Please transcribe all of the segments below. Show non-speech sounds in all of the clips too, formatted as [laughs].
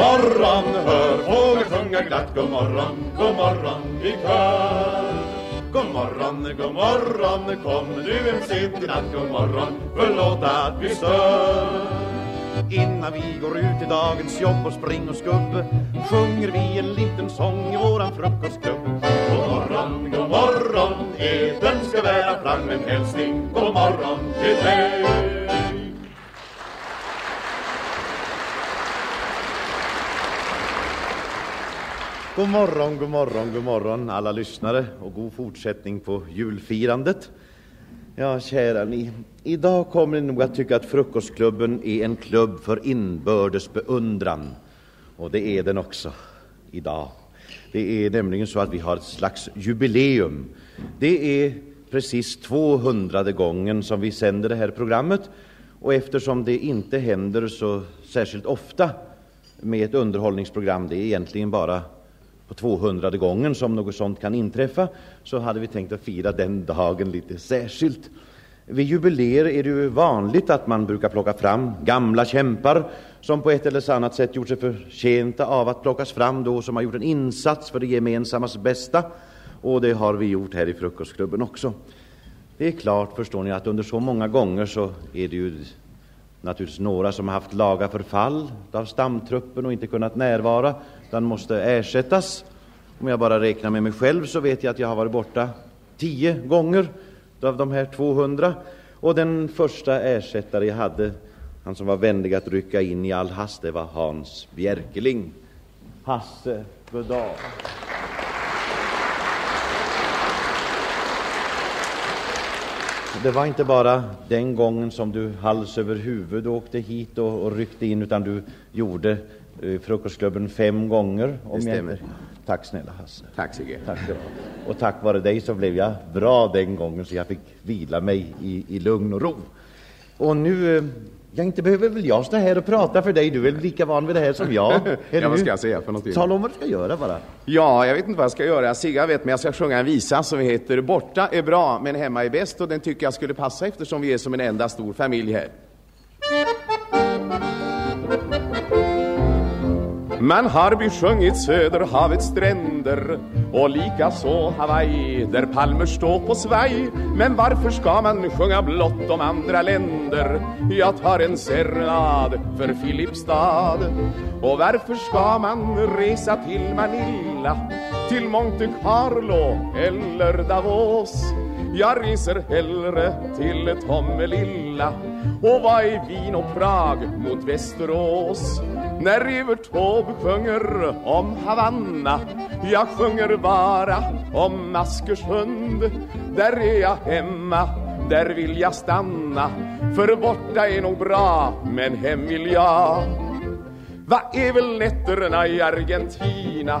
morgon Hör fåglar sjunga glatt. God morgon, god morgon i kör God morgon, god morgon Kom du hem sent i natt. God morgon, förlåt att vi stör. Innan vi går ut i dagens jobb och spring och skubb Sjunger vi en liten sång i våran frukostklubb God morgon, god morgon Eden ska bära fram en hälsning. God morgon till dig. God morgon, god morgon, god morgon alla lyssnare och god fortsättning på julfirandet. Ja, kära ni, idag kommer ni nog att tycka att Frukostklubben är en klubb för inbördes beundran. Och det är den också idag. Det är nämligen så att vi har ett slags jubileum. Det är precis 200 gången som vi sänder det här programmet. Och eftersom det inte händer så särskilt ofta med ett underhållningsprogram, det är egentligen bara på 200 gången som något sånt kan inträffa, så hade vi tänkt att fira den dagen lite särskilt. Vid jubileer är det ju vanligt att man brukar plocka fram gamla kämpar som på ett eller annat sätt gjort sig förtjänta av att plockas fram då, som har gjort en insats för det gemensammas bästa. Och det har vi gjort här i Frukostklubben också. Det är klart, förstår ni, att under så många gånger så är det ju naturligtvis några som har haft laga förfall av stamtruppen och inte kunnat närvara, utan måste ersättas. Om jag bara räknar med mig själv så vet jag att jag har varit borta tio gånger av de här 200. Och den första ersättare jag hade, han som var vänlig att rycka in i all hast, det var Hans Bjerkeling. Hasse, god dag. Det var inte bara den gången som du hals över huvud åkte hit och, och ryckte in, utan du gjorde Frukostklubben fem gånger. Om det stämmer. Jag... Tack snälla Hasse. Tack Sigge. Tack och tack vare dig så blev jag bra den gången, så jag fick vila mig i, i lugn och ro. Och nu, eh, ja, inte behöver väl jag stå här och prata för dig, du är väl lika van vid det här som jag. [laughs] ja, vad ska jag säga för någonting? Tala om vad du ska göra bara. Ja, jag vet inte vad jag ska göra. Sigga vet, men jag ska sjunga en visa som heter Borta är bra, men hemma är bäst. Och den tycker jag skulle passa eftersom vi är som en enda stor familj här. Man har besjungit Söderhavets stränder och likaså Hawaii där palmer står på svaj. Men varför ska man sjunga blott om andra länder? Jag tar en serenad för Filipstad. Och varför ska man resa till Manila, till Monte Carlo eller Davos? Jag reser hellre till Tommelilla och var i Wien och Prag mot Västerås. När Evert Taube sjunger om Havanna Jag sjunger bara om Askersund Där är jag hemma, där vill jag stanna För borta är nog bra, men hem vill jag vad är väl nätterna i Argentina?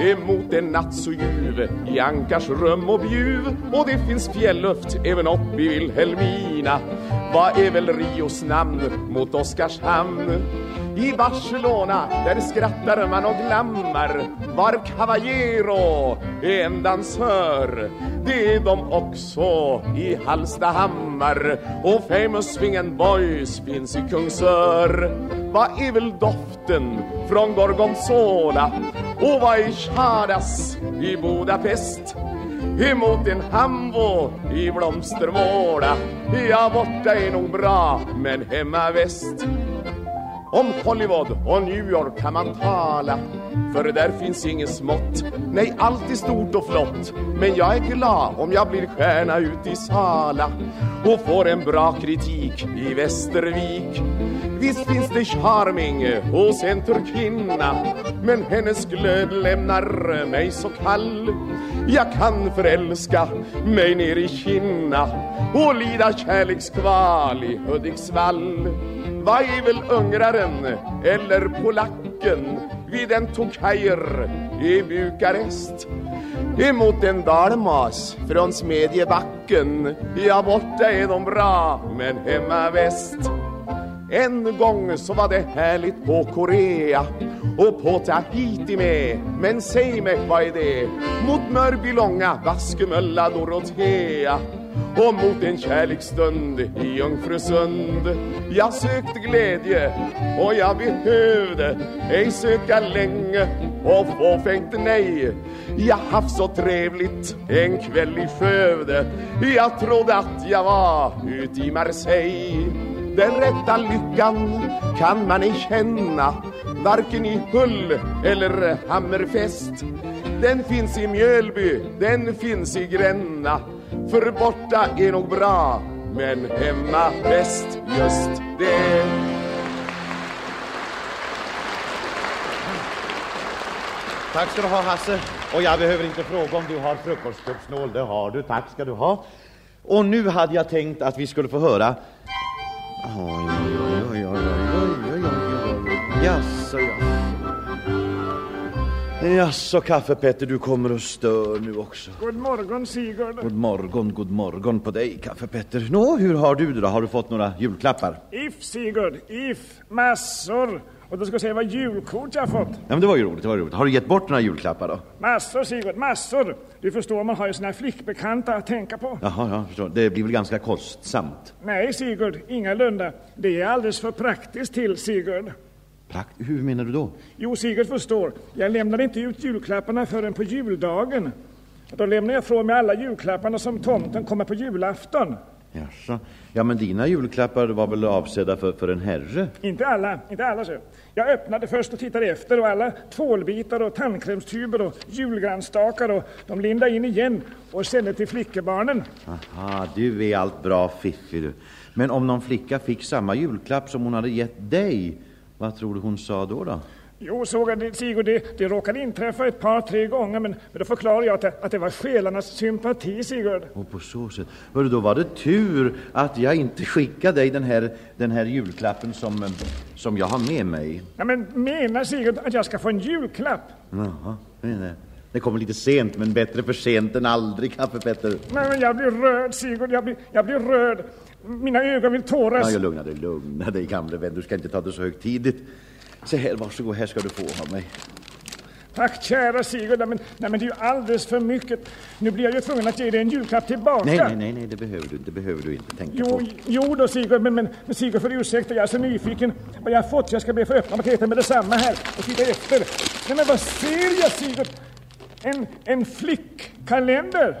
Emot en natt så ljuv i Ankars rum och bjuv. Och det finns fjälluft även upp i Vilhelmina. Vad är väl Rios namn mot Oskarshamn? I Barcelona, där skrattar man och glammar. Var Cavallero är en dansör Det är de också i Hallstahammar. Och Famous Swing Boys finns i Kungsör. Vad är väl doften från Gorgonzola? Och vad är charas i Budapest? Emot en hambo i Blomstermåla. Ja, borta är nog bra, men hemma väst. Om Hollywood och New York kan man tala För där finns inget smått. Nej, allt är stort och flott Men jag är glad om jag blir stjärna ut i Sala Och får en bra kritik i Västervik. Visst finns det charming hos en turkinna Men hennes glöd lämnar mig så kall. Jag kan förälska mig ner i Kinna Och lida kärlekskval i Hudiksvall. Vad är väl ungraren eller polacken vid en tokajer i Bukarest? Emot en dalmas från Smedjebacken. Ja, borta är de bra, men hemma väst en gång så var det härligt på Korea och på Tahiti med. Men säg mig, vad är det? Mot Mörbylånga, Vaskemölla, Dorotea. Och mot en kärleksstund i Jungfrusund. Jag sökte glädje och jag behövde ej söka länge. Och fåfängt nej Jag haft så trevligt en kväll i Skövde. Jag trodde att jag var ut i Marseille. Den rätta lyckan kan man ej känna Varken i Hull eller Hammerfest Den finns i Mjölby, den finns i Gränna För borta är nog bra, men hemma bäst just det Tack ska du ha Hasse. Och jag behöver inte fråga om du har frukostkuppsnål. Det har du. Tack ska du ha. Och nu hade jag tänkt att vi skulle få höra... Oj, oj, oj, oj, oj, oj, oj, oj, oj. Jaså, jaså. Jaså, Kaffe-Petter, du kommer och stör nu också. God morgon Sigurd. God morgon, god morgon på dig, Kaffe-Petter. Nå, hur har du det då? Har du fått några julklappar? If Sigurd, if, massor. Och du ska se vad julkort jag har fått. Ja, men det var ju roligt, det var roligt. Har du gett bort några julklappar då? Massor Sigurd, massor. Du förstår, man har ju sina flickbekanta att tänka på. Jaha, ja, förstår. Det blir väl ganska kostsamt. Nej Sigurd, ingalunda. Det är alldeles för praktiskt till Sigurd. Prakt, hur menar du då? Jo, Sigurd förstår. Jag lämnade inte ut julklapparna förrän på juldagen. Då lämnar jag från mig alla julklapparna som tomten kommer på julafton. Jaså? Ja, men dina julklappar var väl avsedda för, för en herre? Inte alla, inte alla så. Jag öppnade först och tittade efter och alla tvålbitar och tandkrämstuber och julgransstakar och de lindade in igen och sände till flickebarnen. Aha, du är allt bra fiffig du. Men om någon flicka fick samma julklapp som hon hade gett dig, vad tror du hon sa då? då? Jo, såg jag Sigurd, det, det råkade inträffa ett par, tre gånger, men, men då förklarade jag att det, att det var själarnas sympati, Sigurd. Och på så sätt. Hörru, då var det tur att jag inte skickade dig den här, den här julklappen som, eh, som jag har med mig. Ja, men menar Sigurd att jag ska få en julklapp? Jaha, nej. Det kommer lite sent, men bättre för sent än aldrig, Kaffe-Petter. Nej, men jag blir rörd, Sigurd. Jag blir, jag blir rörd. Mina ögon vill tåras. Ja, lugna dig, lugna dig, gamle vän. Du ska inte ta det så högtidligt. Så här, varsågod, här ska du få av mig. Tack kära Sigurd, nej, men, nej, men det är ju alldeles för mycket. Nu blir jag ju tvungen att ge dig en julklapp tillbaka. Nej, nej, nej, nej det behöver du inte, behöver du inte tänka Jo, på. jo då Sigurd, men, men, men Sigurd får ursäkta, jag är så nyfiken vad jag har fått. Jag ska be att få öppna paketet med detsamma här och titta efter. Nej, men vad ser jag Sigurd? En, en flickkalender?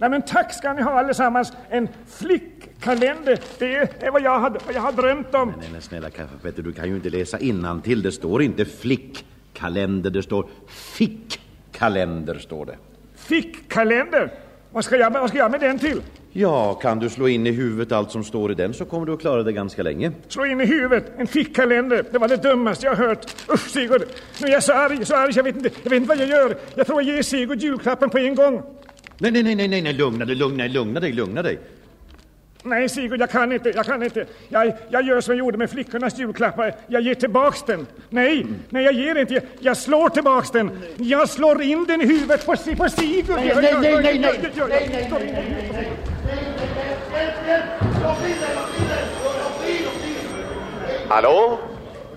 Nej men tack ska ni ha allesammans. En flickkalender. Det är vad jag har, vad jag har drömt om. Nej, nej, snälla Kaffe-Petter, du kan ju inte läsa till. Det står inte flickkalender, det står fickkalender, står det. Fickkalender? Vad ska, jag, vad ska jag med den till? Ja, kan du slå in i huvudet allt som står i den så kommer du att klara det ganska länge. Slå in i huvudet, en fickkalender. Det var det dummaste jag har hört. Usch Sigurd, nu är jag så arg, så arg, jag vet inte, jag vet inte vad jag gör. Jag tror jag ger Sigurd julklappen på en gång. Nej, nej, nej, nej, nej, nej, lugna dig, lugna dig, lugna dig, lugna dig. Nej Sigurd, jag kan inte, jag kan inte. Jag, jag gör som jag gjorde med flickornas julklappar. Jag ger tillbaks den. Nej, nej jag ger inte. Jag, jag slår tillbaks den. Jag slår in den i huvudet på, på Sigurd. Nej, nej, nej, nej, nej, nej, nej, nej, Hallå?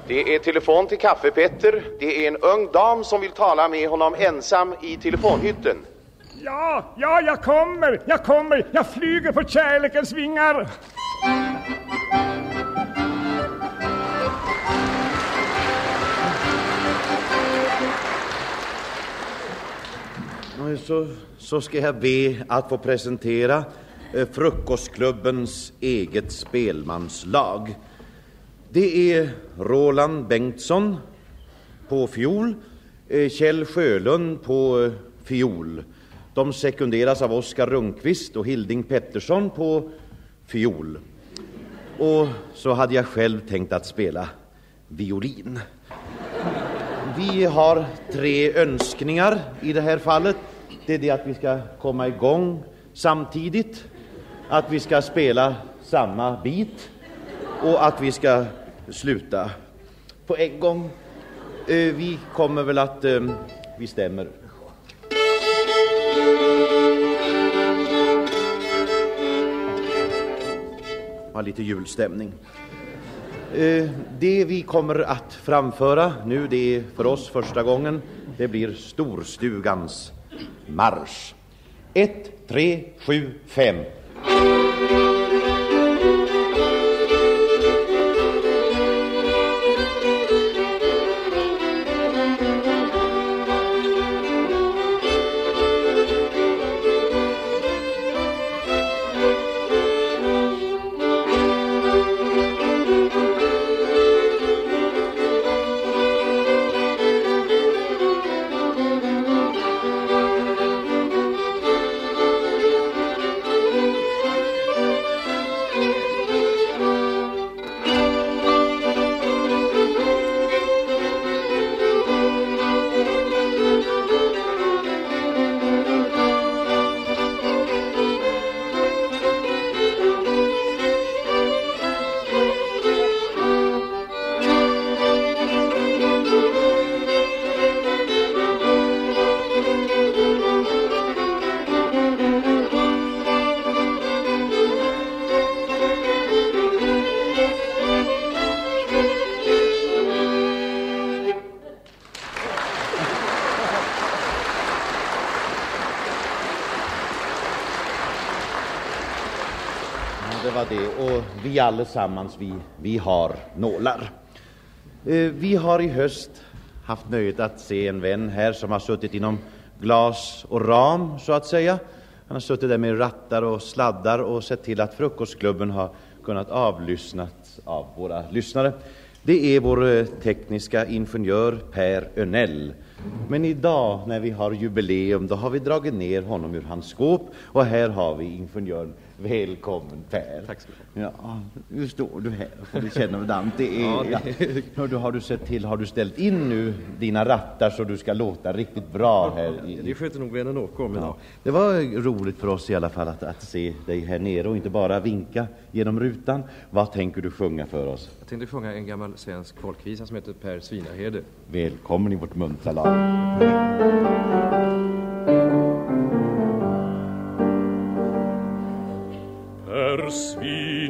Det är telefon till Kaffe-Petter. Det är en ung dam som vill tala med honom ensam i telefonhytten. Ja, ja, jag kommer, jag kommer. Jag flyger på kärlekens vingar. Så, så ska jag be att få presentera eh, Frukostklubbens eget spelmanslag. Det är Roland Bengtsson på fiol, eh, Kjell Sjölund på eh, fiol. De sekunderas av Oskar Rundqvist och Hilding Pettersson på fiol. Och så hade jag själv tänkt att spela violin. Vi har tre önskningar i det här fallet. Det är det att vi ska komma igång samtidigt, att vi ska spela samma bit och att vi ska sluta på en gång. Eh, vi kommer väl att... Eh, vi stämmer. ha lite julstämning. Eh, det vi kommer att framföra nu, det är för oss första gången, det blir Storstugans marsch. 1, 3, 7, 5. Vi allesammans, vi, vi har nålar. Eh, vi har i höst haft nöjet att se en vän här som har suttit inom glas och ram, så att säga. Han har suttit där med rattar och sladdar och sett till att frukostklubben har kunnat avlyssnat av våra lyssnare. Det är vår eh, tekniska ingenjör Per Önell. Men idag när vi har jubileum då har vi dragit ner honom ur hans skåp och här har vi ingenjören. Välkommen Per. Tack ska du Ja, nu står du här och får du känna hur det är. Ja, Ja, Hör du, har du sett till, har du ställt in nu dina rattar så du ska låta riktigt bra här? I, Det sköter nog vännen Åke om idag. Ja, det var roligt för oss i alla fall att, att se dig här nere och inte bara vinka genom rutan. Vad tänker du sjunga för oss? Jag tänkte sjunga en gammal svensk folkvisa som heter Per Svinahede. Välkommen i vårt muntra lag.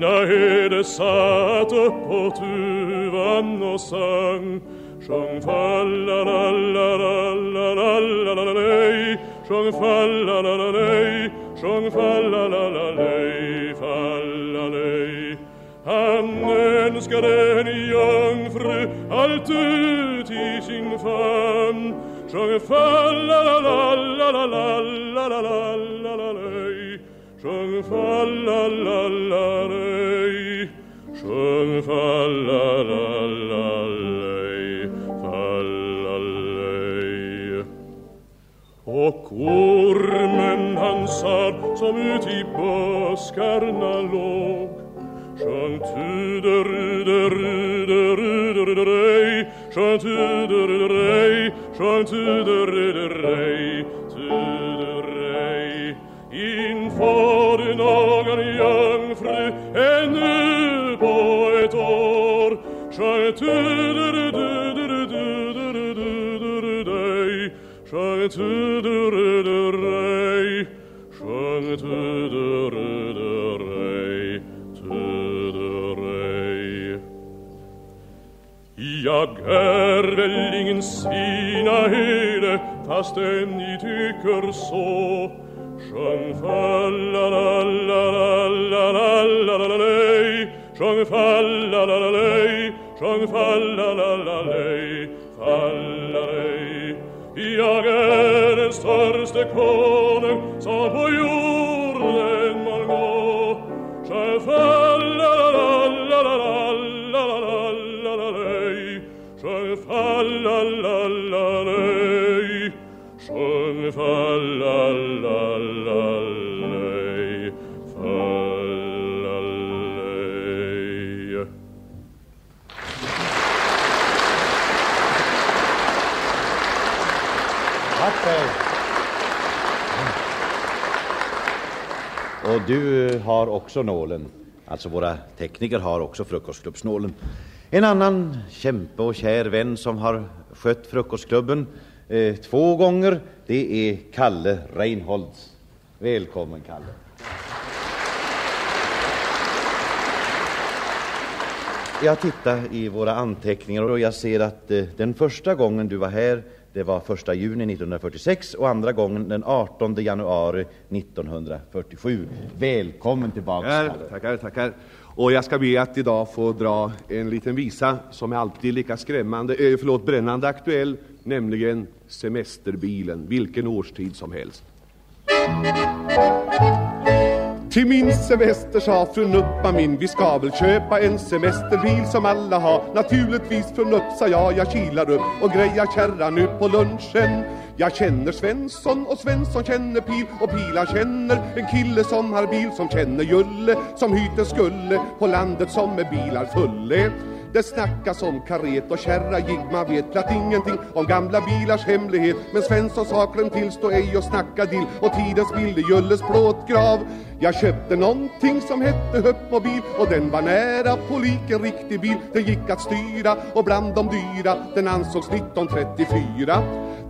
Svinahede satt upp på tuvan och sang. Sjung falla-la-la-la-la-la-la-la-lej Sjung falla-la-la-lej Sjung falla-la-la-lej Falla-lej Han önskade en jungfru allt ut i sin famn Sjung falla-la-la-la-la-la-la-la-la-lej Sjung falla-la-la-lej Sjung fallalallej, fallalej. Och ormen han sar som ut i buskarna låg. Sjung tuderuderuderuderej Sjung tuderuderej Sjung tuderuderej tuderuderej Sjung tuderuderej Sjung tuderuderej Tuderej Jag är väl ingen svinaherde fastän ni tycker så Sjung falla-la-la-la-la-la-la-lej Sjung falla-la-la-lej Sjung falla-la-la-lej Falla-lej come, so will you du har också nålen. Alltså våra tekniker har också frukostklubbsnålen. En annan kämpe och kär vän som har skött frukostklubben eh, två gånger, det är Kalle Reinholds. Välkommen Kalle. Jag tittar i våra anteckningar och jag ser att eh, den första gången du var här, det var första juni 1946 och andra gången den 18 januari 1947. Välkommen tillbaka. Tackar, tackar, tackar. Och jag ska be att idag få dra en liten visa som är alltid lika skrämmande, eh, förlåt, brännande aktuell, nämligen semesterbilen, vilken årstid som helst. Till min semester sa fru Nuppa min Vi ska väl köpa en semesterbil som alla har Naturligtvis fru Nupp sa jag Jag kilar upp och grejar kärran nu på lunchen jag känner Svensson och Svensson känner Pil och Pilar känner en kille som har bil som känner Julle som hyter skulle på landet som är bilar fulle. Det snackas om karet och kärra gig, man vet platt ingenting om gamla bilars hemlighet. Men Svensson till stå ej och snacka dill och tidens bilde Julles plåtgrav. Jag köpte nånting som hette Höppmobil och den var nära på lik en riktig bil. Den gick att styra och bland de dyra, den ansågs 1934.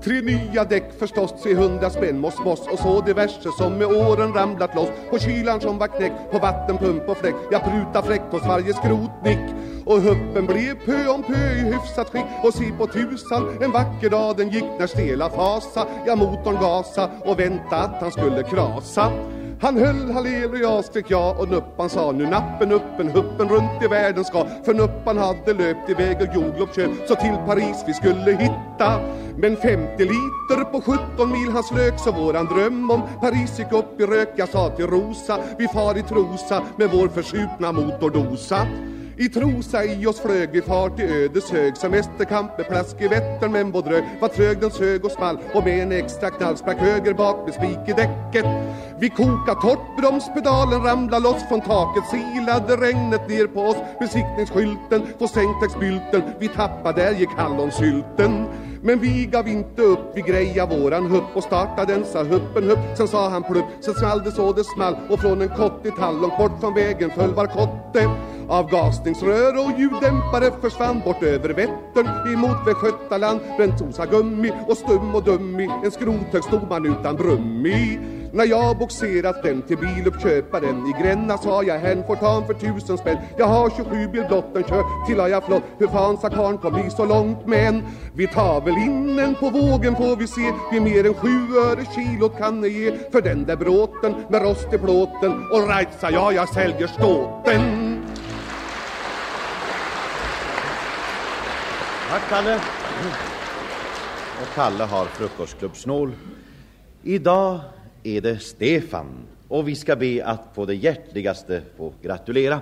Tre nya däck förstås, 300 spänn moss moss och så diverse som med åren ramlat loss. På kylan som var knäckt, på vattenpump och fläck. Jag pruta fräckt hos varje skrotnick. Och huppen blev pö om pö i hyfsat skick Och se på tusan, en vacker dag den gick när stela fasa jag motorn gasa och vänta att han skulle krasa han höll halleluja, och jag skrek ja och Nuppan sa nu nappen uppen huppen runt i världen ska. För Nuppan hade löpt iväg och jordgubbsköp så till Paris vi skulle hitta. Men 50 liter på 17 mil han slök så våran dröm om. Paris gick upp i rök jag sa till Rosa vi far i Trosa med vår försupna motordosa i Trosa i oss flög vi fart i Ödeshög Semesterkamp med plask i Vättern men vår drög var trög den sög och small och med en extra knall sprack höger bak med spik i däcket. Vi koka torrt, bromspedalen ramla loss från taket silade regnet ner på oss. Besiktningsskylten får sängtäcksbylten vi tappade där gick hallonsylten. Men vi gav inte upp, vi greja våran hupp och startade den sa huppen hupp. Sen sa han plupp, sen small det så det small och från en kott i tall långt bort från vägen föll var kotte. Avgasningsrör och ljuddämpare försvann bort över Vättern emot Västgötaland. Bränntosa gummi och stum och dummi En skrothög stod man utan brum i. När jag boxerat den till biluppköparen i Gränna sa jag hen får ta för tusen spänn. Jag har 27 bil blott den kör till har jag flott. Hur fan sa karn kom bli så långt men Vi tar väl in en på vågen får vi se Vi mer än sju öre kilot kan det ge. För den där bråten med rost i plåten. All right sa jag jag säljer ståten. Tack Kalle. Och Kalle har frukostklubbsnål. Idag är det Stefan och vi ska be att på det hjärtligaste få gratulera.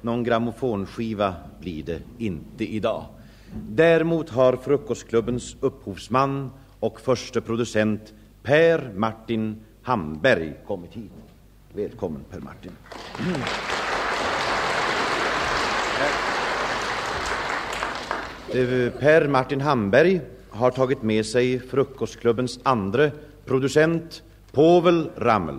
Någon grammofonskiva blir det inte idag. Däremot har frukostklubbens upphovsman och förste producent Per Martin Hamberg kommit hit. Välkommen Per Martin. Mm. Eh, Eh, per Martin Hamberg har tagit med sig Frukostklubbens andre producent Povel Ramel.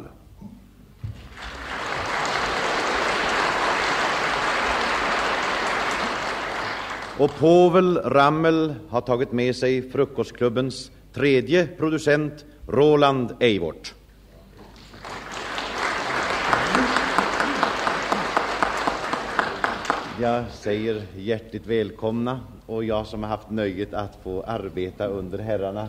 Och Povel Ramel har tagit med sig Frukostklubbens tredje producent Roland Eivort. Jag säger hjärtligt välkomna och jag som har haft nöjet att få arbeta under herrarna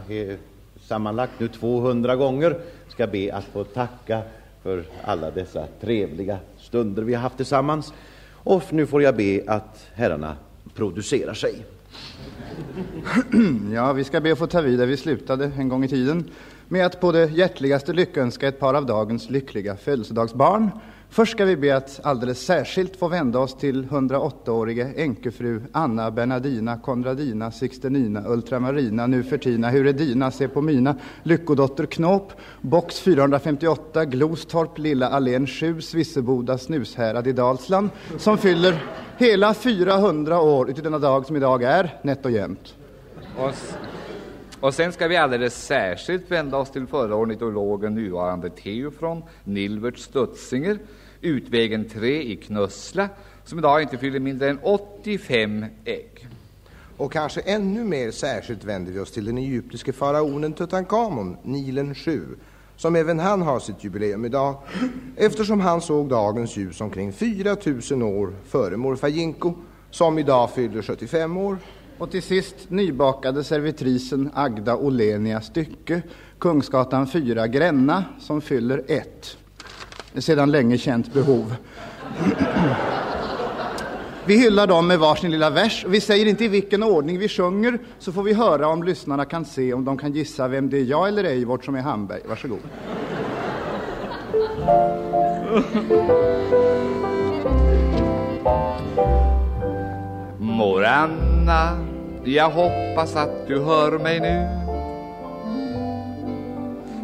sammanlagt nu 200 gånger ska be att få tacka för alla dessa trevliga stunder vi har haft tillsammans. Och nu får jag be att herrarna producerar sig. [clears throat] Ja, vi ska be att få ta vid där vi slutade en gång i tiden med att på det hjärtligaste lyckönska ett par av dagens lyckliga födelsedagsbarn Först ska vi be att alldeles särskilt få vända oss till 108-årige änkefru Anna Bernadina, Konradina Sixtenina Ultramarina Nufertina Huredina Sepomina Lyckodotter Knåp Box 458 Glostorp Lilla Allén 7 Svisseboda Snushärad i Dalsland som fyller hela 400 år uti denna dag som idag är nätt och jämnt. Och, och sen ska vi alldeles särskilt vända oss till förra ornitologen, nuvarande Teofron Nilbert Stutzinger, Utvägen 3 i Knussla, som idag inte fyller mindre än 85 ägg. Och kanske ännu mer särskilt vänder vi oss till den egyptiske faraonen Tutankhamon, Nilen 7, som även han har sitt jubileum idag, eftersom han såg dagens ljus omkring 4000 år före morfar Jinko, som idag fyller 75 år, Och till sist nybakade servitrisen Agda Olenia Stycke, Kungsgatan 4, Gränna, som fyller ett. Sedan länge känt behov. Vi hyllar dem med varsin lilla vers. Vi säger inte i vilken ordning vi sjunger, så får vi höra om lyssnarna kan se om de kan gissa vem det är jag eller Eivort som är Hamberg. Varsågod. Mor Anna, jag hoppas att du hör mig nu.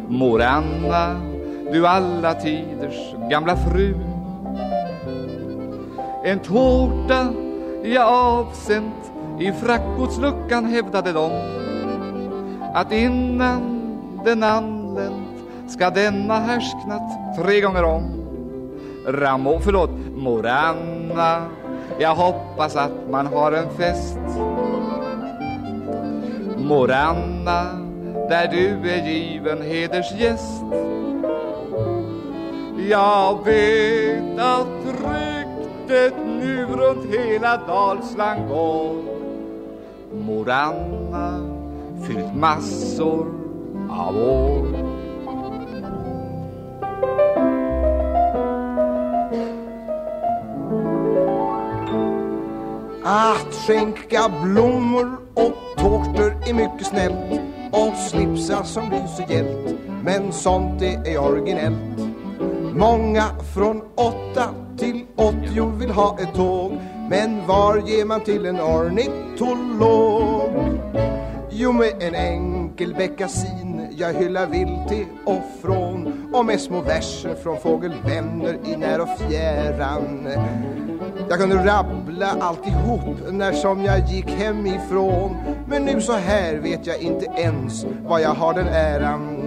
Mor Anna, du alla tiders gamla fru. En tårta jag avsänt i frackgodsluckan hävdade de att innan den anlänt ska denna härsknat tre gånger om. Ramo, förlåt, mor Anna, jag hoppas att man har en fest. Mor Anna, där du är given hedersgäst. Jag vet att ryktet nu runt hela Dalsland går. Mor Anna fyllt massor av år. Att skänka blommor och tårtor är mycket snällt och slipsar som lyser hjält men sånt det är originellt Många från 8 till åttio vill ha ett tåg. Men var ger man till en ornitolog? Jo, med en enkel beckasin jag hyllar vilt till och från och med små verser från fågelvänner i när och fjärran. Jag kunde rabbla alltihop när som jag gick hemifrån. Men nu så här vet jag inte ens vad jag har den äran.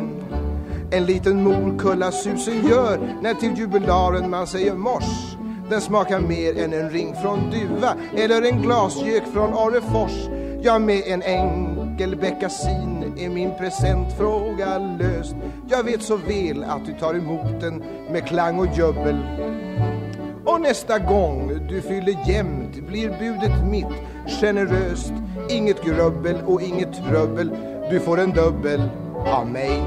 En liten morkulla susen gör när till jubilaren man säger mors. Den smakar mer än en ring från duva eller en glasgök från Orrefors. Ja, med en enkel beckasin är min presentfråga löst. Jag vet så väl att du tar emot den med klang och jubbel. Och nästa gång du fyller jämnt blir budet mitt. Generöst Inget grubbel och inget trubbel. Du får en dubbel av mig.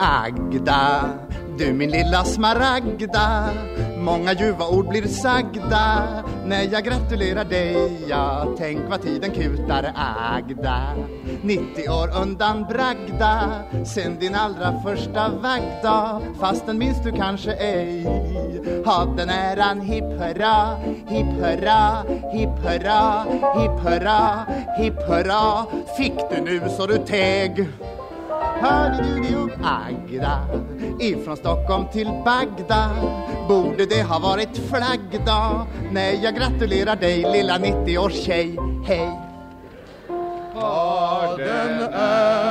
Agda, du min lilla smaragda. Många ljuva ord blir sagda när jag gratulerar dig. Ja, tänk vad tiden kutar Agda. 90 år undan bragda sen din allra första vaggdag Fastän minns du kanske ej Ha den äran. Hipp hurra, hipp hurra, hipp hurra, hipp hurra, hipp hurra. Fick du nu så du teg? Hörde du det upp? Agda Ifrån Stockholm till Bagdad Borde det ha varit flaggdag Nej, jag gratulerar dig lilla 90-års tjej Hej! Var den är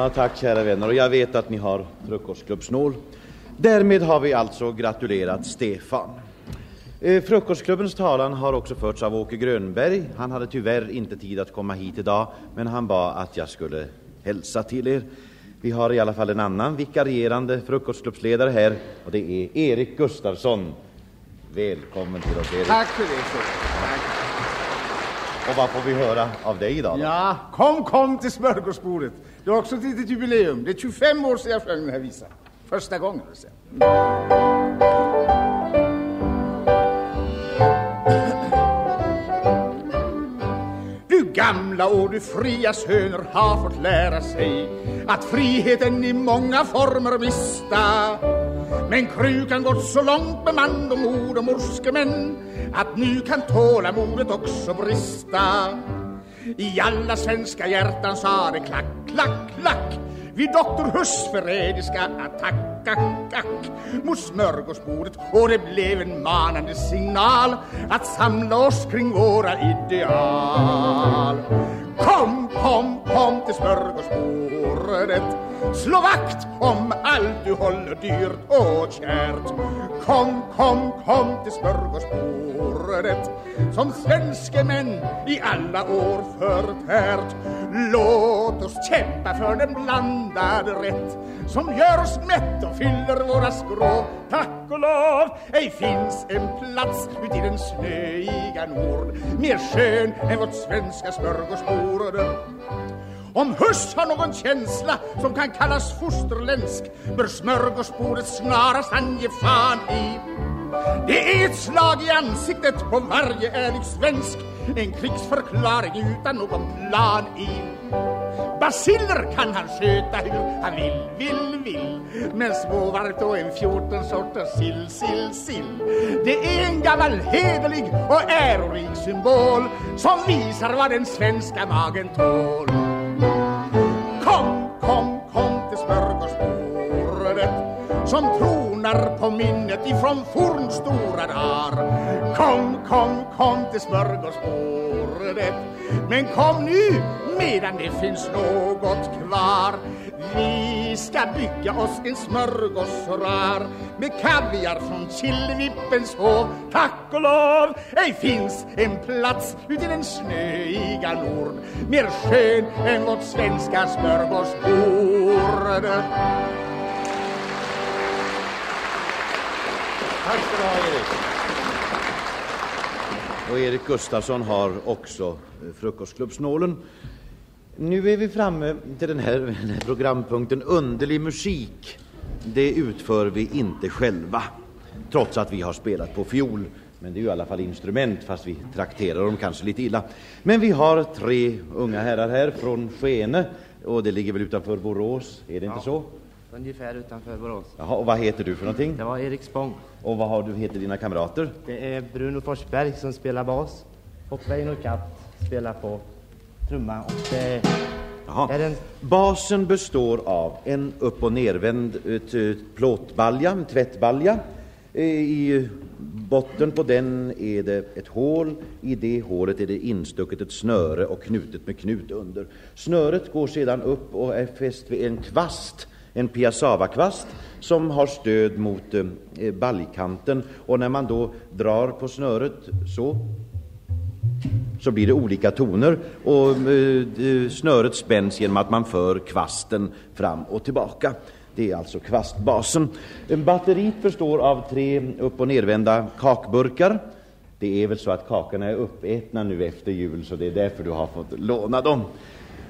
Ja, tack kära vänner. Och jag vet att ni har frukostklubbsnål. Därmed har vi alltså gratulerat Stefan. Eh, frukostklubbens talan har också förts av Åke Grönberg. Han hade tyvärr inte tid att komma hit idag, men han bad att jag skulle hälsa till er. Vi har i alla fall en annan vikarierande frukostklubbsledare här, och det är Erik Gustafsson. Välkommen till oss, Erik. Tack för det. Tack. Och vad får vi höra av dig idag? Då? Ja, kom, kom till smörgåsbordet. Det är också ett litet jubileum. Det är 25 år sedan jag sjöng den här visan. Första gången. Du gamla och du fria söner har fått lära sig att friheten i många former mista men krukan gått så långt med man och mor och morskemän att nu kan tålamodet också brista. I alla svenska hjärtan sa det klack, klack, klack. Vid doktor Huss förrädiska attack, ack, ack, mot smörgåsbordet och det blev en manande signal att samla oss kring våra ideal. Kom, kom, kom till smörgåsbordet. Slå vakt om allt du håller dyrt och kärt. Kom, kom, kom till smörgåsbordet Som svenske män i alla år förtärt. Låt oss kämpa för den blandade rätt Som gör oss mätt och fyller våra skrov Tack och lov, ej finns en plats uti den snöiga nord Mer skön än vårt svenska smörgåsbord om Huss har någon känsla som kan kallas fosterländsk bör smörgåsbordet snarast ange fan i. Det är ett slag i ansiktet på varje ärlig svensk en krigsförklaring utan någon plan i. Basiller kan han sköta hur han vill, vill, vill Men småvarmt och en fjorton sorters sill, sill, sill Det är en gammal hederlig och ärorik symbol Som visar vad den svenska magen tål Som tronar på minnet ifrån fornstora dar. Kom, kom, kom till smörgåsbordet. Men kom nu medan det finns något kvar. Vi ska bygga oss en smörgåsrar Med kaviar från Killevippens hov. Tack och lov, ej finns en plats uti den snöiga nord. Mer skön än vårt svenska smörgåsbord. Tack ska du ha, Erik. Och Erik Gustafsson har också eh, Frukostklubbsnålen. Nu är vi framme till den här, [laughs] den här programpunkten Underlig musik. Det utför vi inte själva, trots att vi har spelat på fiol. Men det är ju i alla fall instrument, fast vi trakterar dem kanske lite illa. Men vi har tre unga herrar här från Skene, och det ligger väl utanför Borås, är det inte så? Ungefär utanför Borås. Jaha, och vad heter du för någonting? Det var Erik Spång. Och vad har du heter dina kamrater? Det är Bruno Forsberg som spelar bas. Och Väinö Katt spelar på trumma. Och det Jaha. är en... Basen består av en upp och nervänd eh, plåtbalja, en tvättbalja. Eh, I botten på den är det ett hål. I det hålet är det instucket ett snöre och knutet med knut under. Snöret går sedan upp och är fäst vid en kvast, en piassavakvast som har stöd mot eh, eh, baljkanten. Och när man då drar på snöret så så blir det olika toner och eh, eh snöret spänns genom att man för kvasten fram och tillbaka. Det är alltså kvastbasen. Batteriet består av tre upp och nervända kakburkar. Det är väl så att kakorna är uppätna nu efter jul så det är därför du har fått låna dem.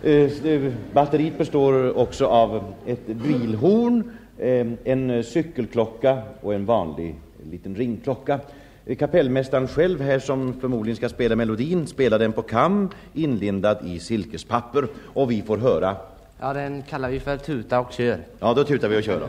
Eh, Batteriet består också av ett bilhorn, eh, en cykelklocka och en vanlig liten ringklocka. Kapellmästaren själv här som förmodligen ska spela melodin spelar den på kam inlindad i silkespapper och vi får höra. Ja, den kallar vi för tuta och kör. Ja, då tutar vi och kör då.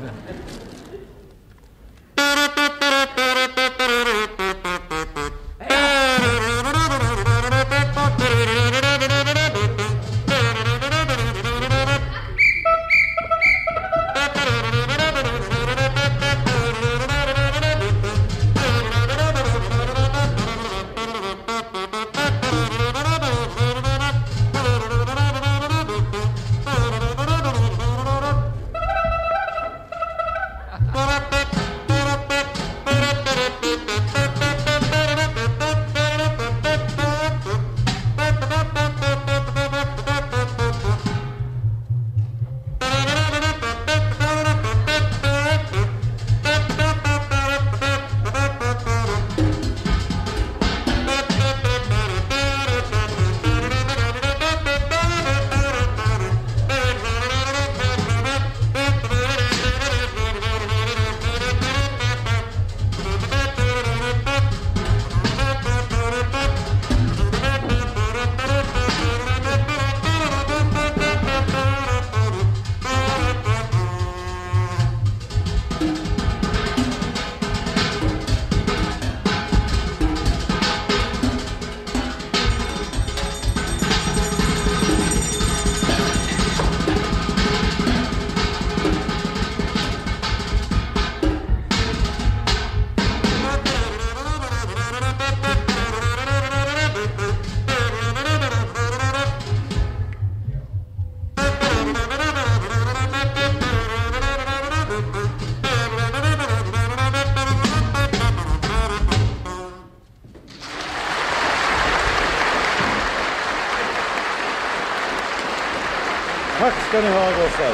Tack ska ni ha gossar.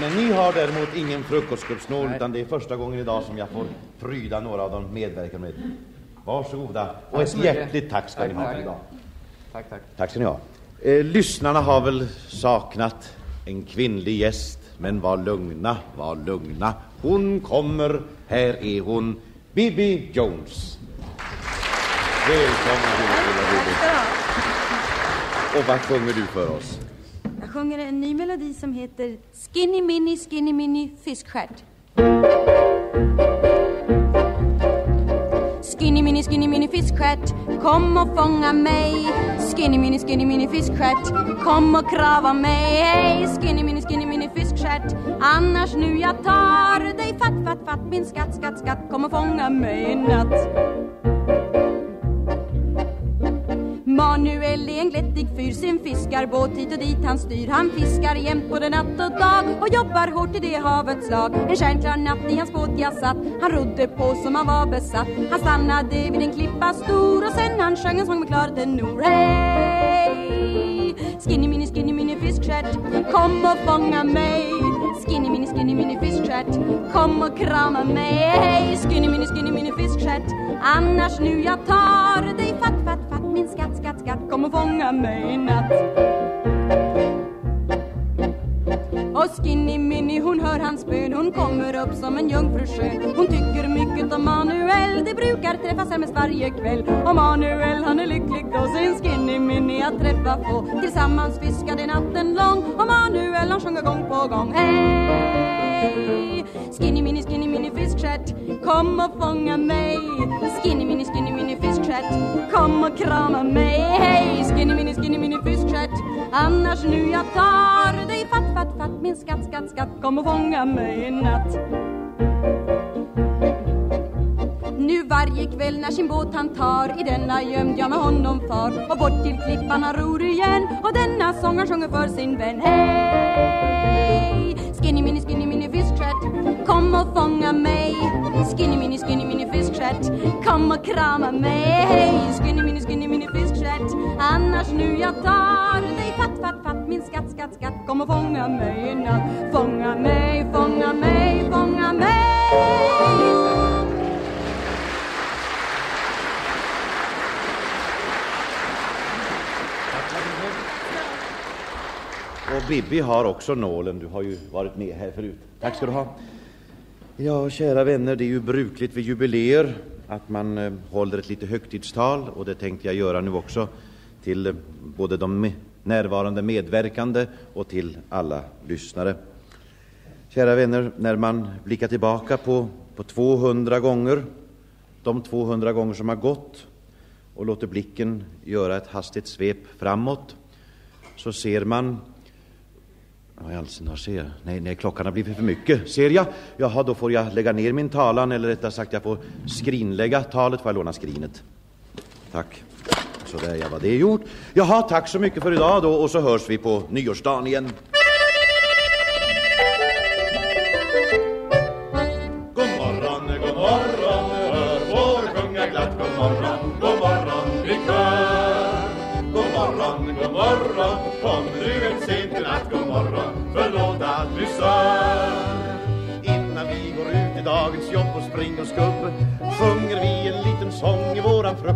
Men ni har däremot ingen frukostgruppsnål utan det är första gången idag som jag får pryda några av de medverkande med. Varsågoda och ett hjärtligt tack ska ni ha för idag. Tack, tack. Tack ska ni ha. Eh, lyssnarna har väl saknat en kvinnlig gäst, men var lugna, var lugna. Hon kommer, här är hon, Bibi Jones. Välkommen hit, lilla Bibi. Och vad sjunger du för oss? Jag sjunger en ny melodi som heter Skinny Minnie Skinny Minnie Fiskstjärt. Skinny Minnie Skinny Minnie Fiskstjärt, kom och fånga mig. Skinny Minnie Skinny Minnie Fiskstjärt, kom och krava mig. Hey, skinny Minnie Skinny Minnie Fiskstjärt, annars nu jag tar dig fatt, fatt, fatt min skatt, skatt, skatt, kom och fånga mig i natt. Styr sin fiskarbåt hit och dit han styr. Han fiskar jämt både natt och dag och jobbar hårt i det havets lag. En stjärnklar natt i hans båt jag satt, han rodde på som han var besatt. Han stannade vid en klippa stor och sen han sjöng en sång med klar tenor. Hej! Skinny mini, skinny mini fiskstjärt, kom och fånga mig. Skinny mini, skinny mini fiskstjärt, kom och krama mig. Hej! Skinny mini, skinny mini fiskstjärt, annars nu jag tar dig fatt, skatt, kom och fånga mig i natt. Och Skinny Minnie hon hör hans bön. Hon kommer upp som en jungfru skön Hon tycker mycket om Manuel. Det brukar träffas här mest varje kväll. Och Manuel han är lycklig då. Sin Skinny Minnie att träffa på. Tillsammans fiskade natten lång. Och Manuel han sjunger gång på gång. Hej! Skinny Minnie, Skinny Minnie fiskstjärt. Kom och fånga mig. Skinny Minnie, Skinny Minnie fiskstjärt Kom och krama mig. Hej! Skinny mini, Skinny mini, fiskstjärt Annars nu jag tar dig. Fatt, fatt, fatt Min skatt, skatt, skatt. Kom och fånga mig i natt. Nu varje kväll när sin båt han tar I denna gömd jag med honom far. Och bort till klippan han ror igen. Och denna sång han sjunger för sin vän. Hej! Skinny mini, skinny Kom och fånga mig. Skinny mini, skinny mini fiskstjärt Kom och krama mig. Skinny mini, skinny mini fiskstjärt Annars nu jag tar dig. Fatt, fatt, fatt Min skatt, skatt, skatt. Kom och fånga mig i natt Fånga mig, fånga mig, fånga mig. Och Bibi har också nålen, du har ju varit med här förut. Tack ska du ha. Ja, kära vänner, det är ju brukligt vid jubileer att man eh, håller ett lite högtidstal och det tänkte jag göra nu också till eh, både de me- närvarande medverkande och till alla lyssnare. Kära vänner, när man blickar tillbaka på, på 200 gånger, de 200 gånger som har gått och låter blicken göra ett hastigt svep framåt, så ser man vad i all sin dar ser jag? Nej, nej, klockan har blivit för mycket. Ser jag? Jaha, då får jag lägga ner min talan, eller rättare sagt, jag får skrinlägga talet. Får jag låna skrinet? Tack. Så där, ja, var det gjort. Jaha, tack så mycket för idag då, och så hörs vi på nyårsdagen igen. I.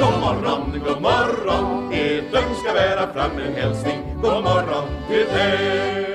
God morgon, god morgon, etern ska bära fram en hälsning God morgon till dig